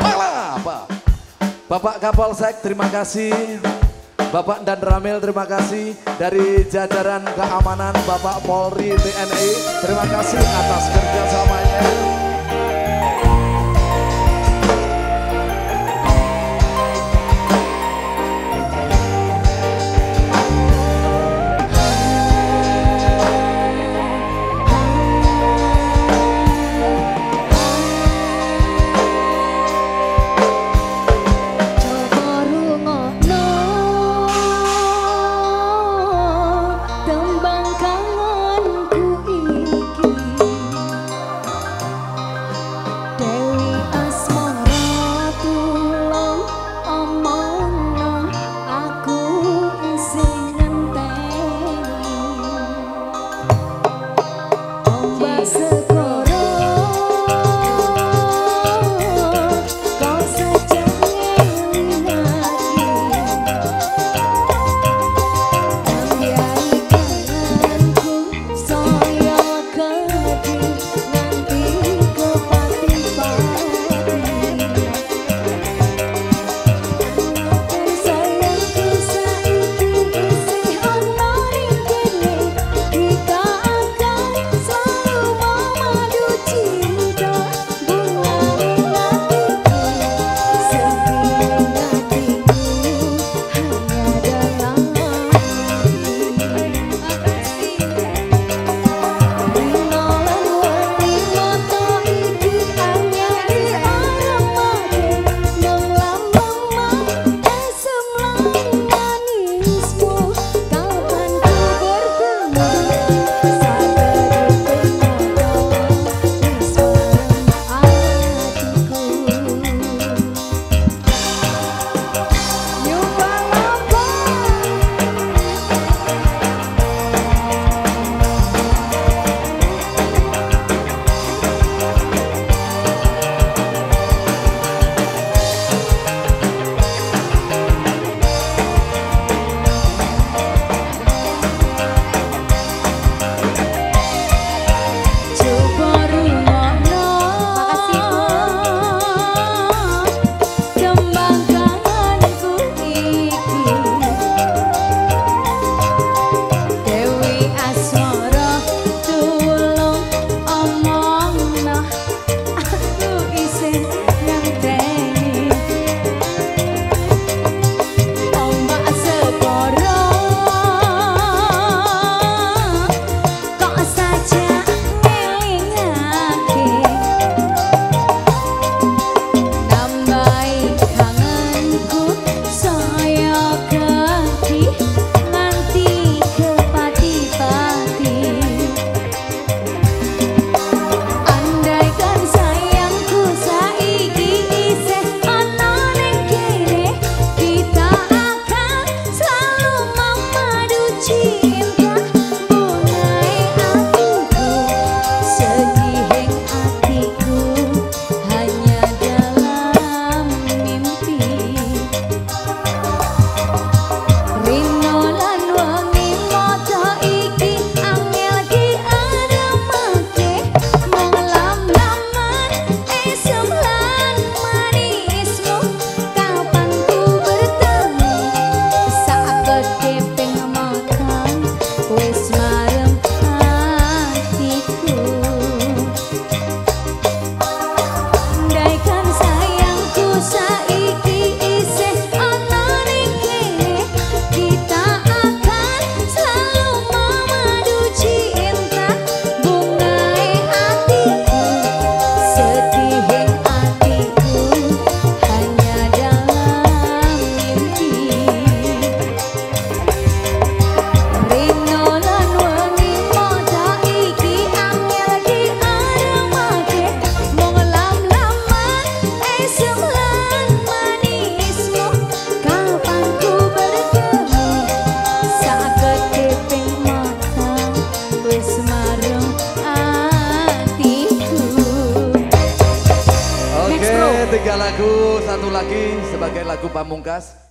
Palapa. Bapak Kapolsek terima kasih. Bapak dan Ramil terima kasih dari jajaran keamanan Bapak Polri TNI terima kasih atas kerjasamanya. Lagu, satu lagi sebagai lagu pamungkas.